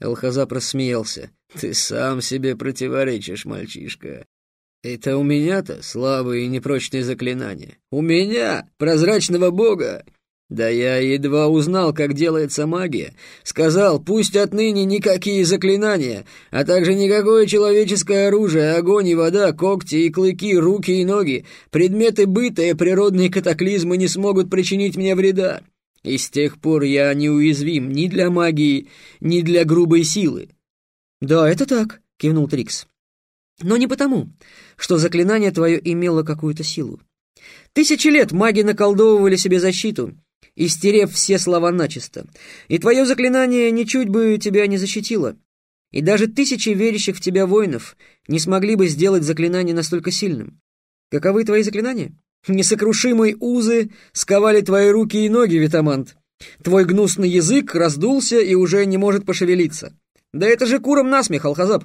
Алхазап рассмеялся. «Ты сам себе противоречишь, мальчишка. Это у меня-то слабые и непрочные заклинания. У меня, прозрачного бога, да я едва узнал, как делается магия. Сказал, пусть отныне никакие заклинания, а также никакое человеческое оружие, огонь и вода, когти и клыки, руки и ноги, предметы быта и природные катаклизмы не смогут причинить мне вреда. И с тех пор я неуязвим ни для магии, ни для грубой силы. «Да, это так», — кивнул Трикс. «Но не потому, что заклинание твое имело какую-то силу. Тысячи лет маги наколдовывали себе защиту, истерев все слова начисто. И твое заклинание ничуть бы тебя не защитило. И даже тысячи верящих в тебя воинов не смогли бы сделать заклинание настолько сильным. Каковы твои заклинания? Несокрушимые узы сковали твои руки и ноги, Витамант. Твой гнусный язык раздулся и уже не может пошевелиться. Да это же куром насмех, Алхазаб.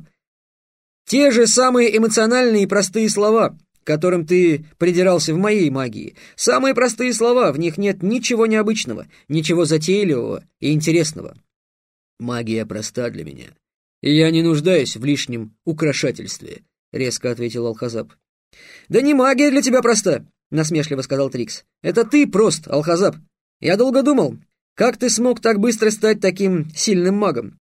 Те же самые эмоциональные и простые слова, которым ты придирался в моей магии. Самые простые слова, в них нет ничего необычного, ничего затейливого и интересного. Магия проста для меня, и я не нуждаюсь в лишнем украшательстве, резко ответил Алхазаб. Да не магия для тебя проста, насмешливо сказал Трикс. Это ты прост, Алхазаб. Я долго думал, как ты смог так быстро стать таким сильным магом?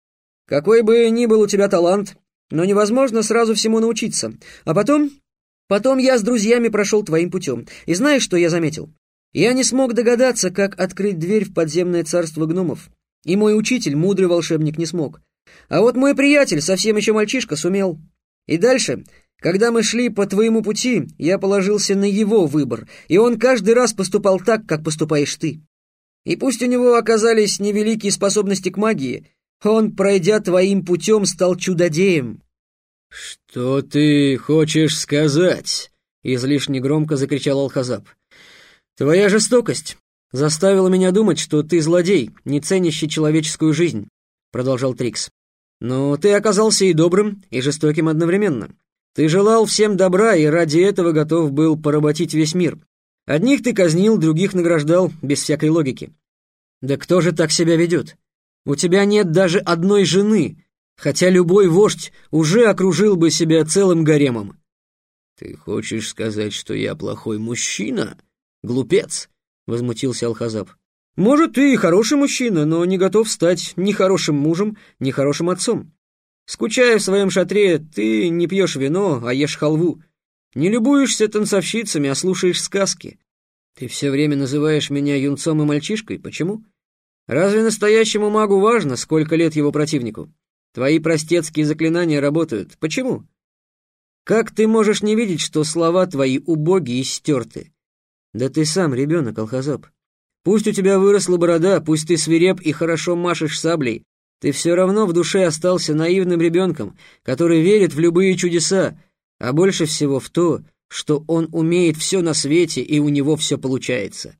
Какой бы ни был у тебя талант, но невозможно сразу всему научиться. А потом Потом я с друзьями прошел твоим путем. И знаешь, что я заметил? Я не смог догадаться, как открыть дверь в подземное царство гномов. И мой учитель, мудрый волшебник, не смог. А вот мой приятель, совсем еще мальчишка, сумел. И дальше, когда мы шли по твоему пути, я положился на его выбор, и он каждый раз поступал так, как поступаешь ты. И пусть у него оказались невеликие способности к магии, он, пройдя твоим путем, стал чудодеем. «Что ты хочешь сказать?» — излишне громко закричал Алхазаб. «Твоя жестокость заставила меня думать, что ты злодей, не ценящий человеческую жизнь», — продолжал Трикс. «Но ты оказался и добрым, и жестоким одновременно. Ты желал всем добра и ради этого готов был поработить весь мир. Одних ты казнил, других награждал, без всякой логики. Да кто же так себя ведет? У тебя нет даже одной жены, хотя любой вождь уже окружил бы себя целым гаремом. «Ты хочешь сказать, что я плохой мужчина? Глупец!» — возмутился Алхазаб. «Может, ты и хороший мужчина, но не готов стать ни хорошим мужем, ни хорошим отцом. Скучая в своем шатре, ты не пьешь вино, а ешь халву. Не любуешься танцовщицами, а слушаешь сказки. Ты все время называешь меня юнцом и мальчишкой. Почему? Разве настоящему магу важно, сколько лет его противнику? Твои простецкие заклинания работают. Почему? Как ты можешь не видеть, что слова твои убогие и стерты? Да ты сам ребенок, Алхазаб. Пусть у тебя выросла борода, пусть ты свиреп и хорошо машешь саблей, ты все равно в душе остался наивным ребенком, который верит в любые чудеса, а больше всего в то, что он умеет все на свете и у него все получается.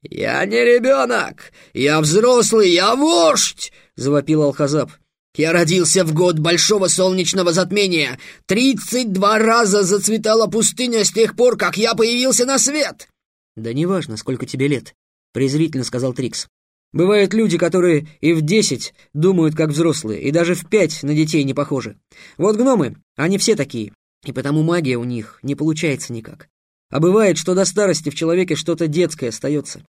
«Я не ребенок! Я взрослый, я вождь!» — завопил Алхазаб. Я родился в год большого солнечного затмения. Тридцать два раза зацветала пустыня с тех пор, как я появился на свет!» «Да неважно, сколько тебе лет», — презрительно сказал Трикс. «Бывают люди, которые и в десять думают, как взрослые, и даже в пять на детей не похожи. Вот гномы, они все такие, и потому магия у них не получается никак. А бывает, что до старости в человеке что-то детское остается.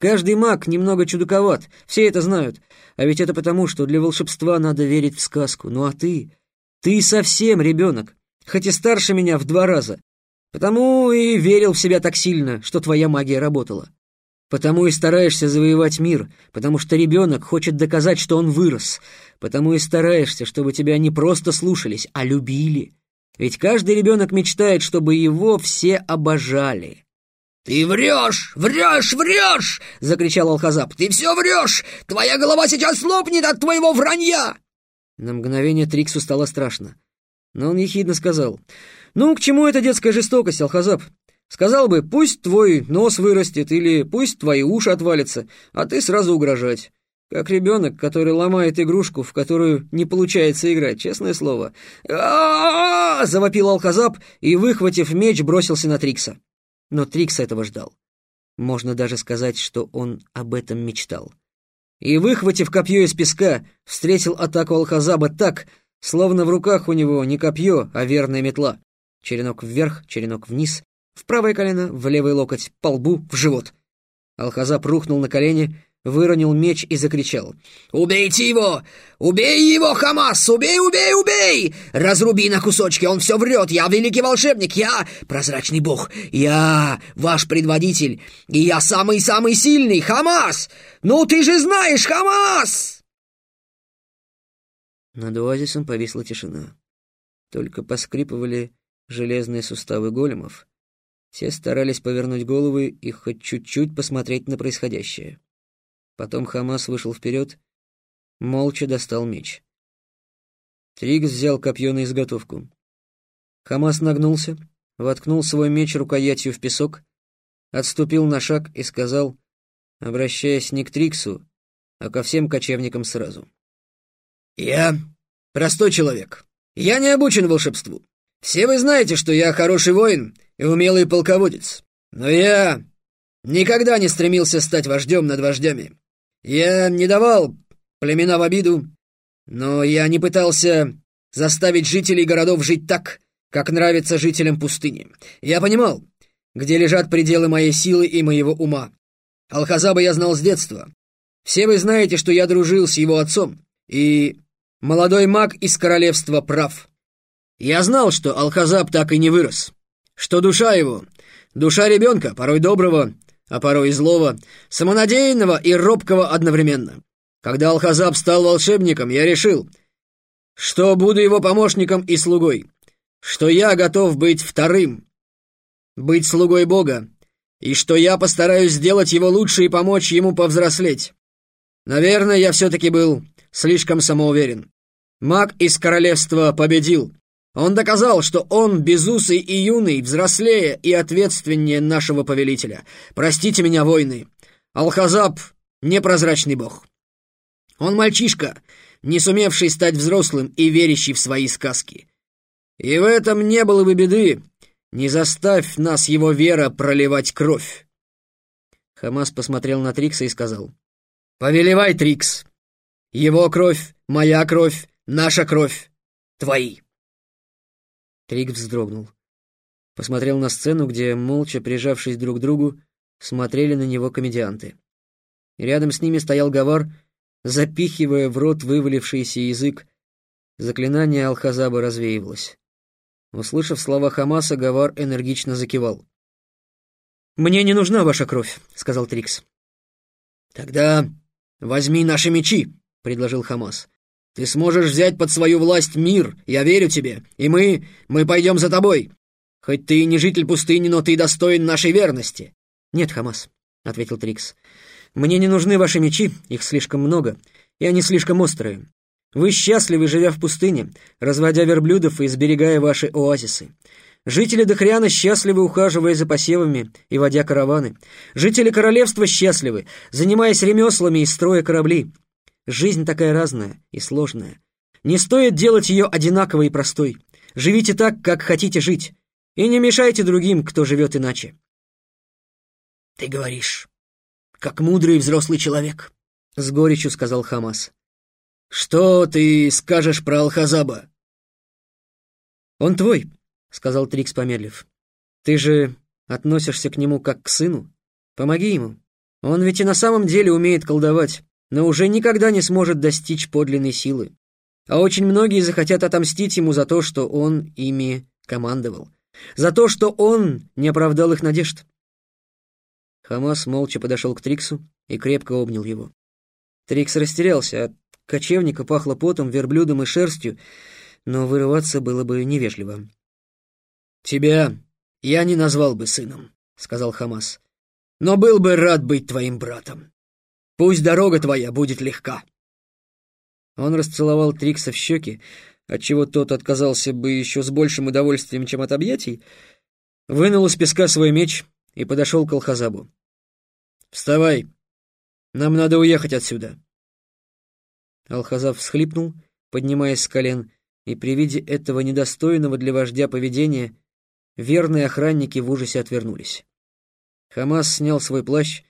Каждый маг немного чудаковат, все это знают. А ведь это потому, что для волшебства надо верить в сказку. Ну а ты? Ты совсем ребенок, хоть и старше меня в два раза. Потому и верил в себя так сильно, что твоя магия работала. Потому и стараешься завоевать мир, потому что ребенок хочет доказать, что он вырос. Потому и стараешься, чтобы тебя не просто слушались, а любили. Ведь каждый ребенок мечтает, чтобы его все обожали. «Ты врешь, врешь, врешь!» — закричал Алхазаб. «Ты все врешь! Твоя голова сейчас лопнет от твоего вранья!» На мгновение Триксу стало страшно. Но он ехидно сказал. «Ну, к чему эта детская жестокость, Алхазаб? Сказал бы, пусть твой нос вырастет или пусть твои уши отвалятся, а ты сразу угрожать. Как ребенок, который ломает игрушку, в которую не получается играть, честное слово. а, -а, -а завопил Алхазаб и, выхватив меч, бросился на Трикса. Но Трикс этого ждал. Можно даже сказать, что он об этом мечтал. и, выхватив копье из песка, встретил атаку Алхазаба так, словно в руках у него не копье, а верная метла. Черенок вверх, черенок вниз, в правое колено, в левый локоть, по лбу, в живот. Алхазаб рухнул на колени, выронил меч и закричал. «Убейте его! Убей его, Хамас! Убей, убей, убей! Разруби на кусочки, он все врет! Я великий волшебник! Я прозрачный бог! Я ваш предводитель! И я самый-самый сильный! Хамас! Ну ты же знаешь, Хамас!» Над оазисом повисла тишина. Только поскрипывали железные суставы големов. Все старались повернуть головы и хоть чуть-чуть посмотреть на происходящее. Потом Хамас вышел вперед, молча достал меч. Трикс взял копье на изготовку. Хамас нагнулся, воткнул свой меч рукоятью в песок, отступил на шаг и сказал, обращаясь не к Триксу, а ко всем кочевникам сразу. «Я простой человек. Я не обучен волшебству. Все вы знаете, что я хороший воин и умелый полководец. Но я никогда не стремился стать вождем над вождями. Я не давал племена в обиду, но я не пытался заставить жителей городов жить так, как нравится жителям пустыни. Я понимал, где лежат пределы моей силы и моего ума. Алхазаба я знал с детства. Все вы знаете, что я дружил с его отцом, и молодой маг из королевства прав. Я знал, что Алхазаб так и не вырос, что душа его, душа ребенка, порой доброго, а порой злого, самонадеянного и робкого одновременно. Когда Алхазаб стал волшебником, я решил, что буду его помощником и слугой, что я готов быть вторым, быть слугой Бога, и что я постараюсь сделать его лучше и помочь ему повзрослеть. Наверное, я все-таки был слишком самоуверен. Маг из королевства победил. Он доказал, что он, безусый и юный, взрослее и ответственнее нашего повелителя. Простите меня, войны. Алхазаб — непрозрачный бог. Он мальчишка, не сумевший стать взрослым и верящий в свои сказки. И в этом не было бы беды. Не заставь нас его вера проливать кровь. Хамас посмотрел на Трикса и сказал. «Повелевай, Трикс! Его кровь, моя кровь, наша кровь, твои!» Трик вздрогнул. Посмотрел на сцену, где, молча прижавшись друг к другу, смотрели на него комедианты. Рядом с ними стоял Гавар, запихивая в рот вывалившийся язык. Заклинание Алхазаба развеивалось. Услышав слова Хамаса, Гавар энергично закивал. «Мне не нужна ваша кровь», — сказал Трикс. «Тогда возьми наши мечи», — предложил Хамас. Ты сможешь взять под свою власть мир, я верю тебе, и мы, мы пойдем за тобой. Хоть ты и не житель пустыни, но ты достоин нашей верности». «Нет, Хамас», — ответил Трикс. «Мне не нужны ваши мечи, их слишком много, и они слишком острые. Вы счастливы, живя в пустыне, разводя верблюдов и сберегая ваши оазисы. Жители Дохриана счастливы, ухаживая за посевами и водя караваны. Жители королевства счастливы, занимаясь ремеслами и строя корабли. Жизнь такая разная и сложная. Не стоит делать ее одинаковой и простой. Живите так, как хотите жить, и не мешайте другим, кто живет иначе. «Ты говоришь, как мудрый взрослый человек», — с горечью сказал Хамас. «Что ты скажешь про Алхазаба?» «Он твой», — сказал Трикс, помедлив. «Ты же относишься к нему как к сыну. Помоги ему. Он ведь и на самом деле умеет колдовать но уже никогда не сможет достичь подлинной силы. А очень многие захотят отомстить ему за то, что он ими командовал, за то, что он не оправдал их надежд. Хамас молча подошел к Триксу и крепко обнял его. Трикс растерялся, от кочевника пахло потом, верблюдом и шерстью, но вырываться было бы невежливо. «Тебя я не назвал бы сыном», — сказал Хамас, — «но был бы рад быть твоим братом». Пусть дорога твоя будет легка. Он расцеловал Трикса в щеки, отчего тот отказался бы еще с большим удовольствием, чем от объятий, вынул из песка свой меч и подошел к Алхазабу. «Вставай! Нам надо уехать отсюда!» Алхазаб всхлипнул, поднимаясь с колен, и при виде этого недостойного для вождя поведения верные охранники в ужасе отвернулись. Хамас снял свой плащ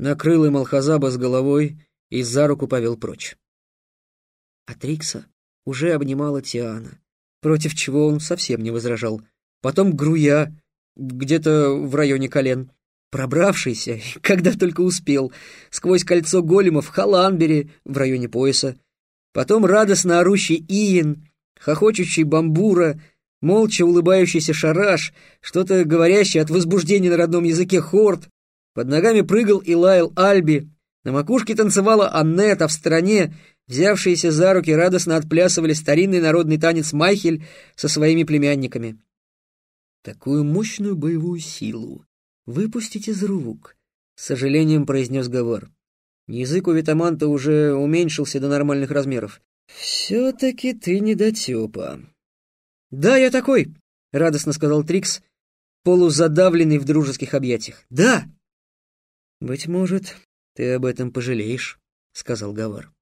накрыл им Алхазаба с головой и за руку повел прочь. А Трикса уже обнимала Тиана, против чего он совсем не возражал. Потом Груя, где-то в районе колен. Пробравшийся, когда только успел, сквозь кольцо големов Халанбери в районе пояса. Потом радостно орущий Иен, хохочущий Бамбура, молча улыбающийся Шараш, что-то говорящий от возбуждения на родном языке Хорт. Под ногами прыгал и лаял Альби. На макушке танцевала Аннет, а в стороне, взявшиеся за руки, радостно отплясывали старинный народный танец Майхель со своими племянниками. Такую мощную боевую силу выпустить из рук, с сожалением произнес Гавар. Язык у Витаманта уже уменьшился до нормальных размеров. «Все-таки ты недотепа». «Да, я такой», — радостно сказал Трикс, полузадавленный в дружеских объятиях. «Да!» «Быть может, ты об этом пожалеешь», — сказал Гавар.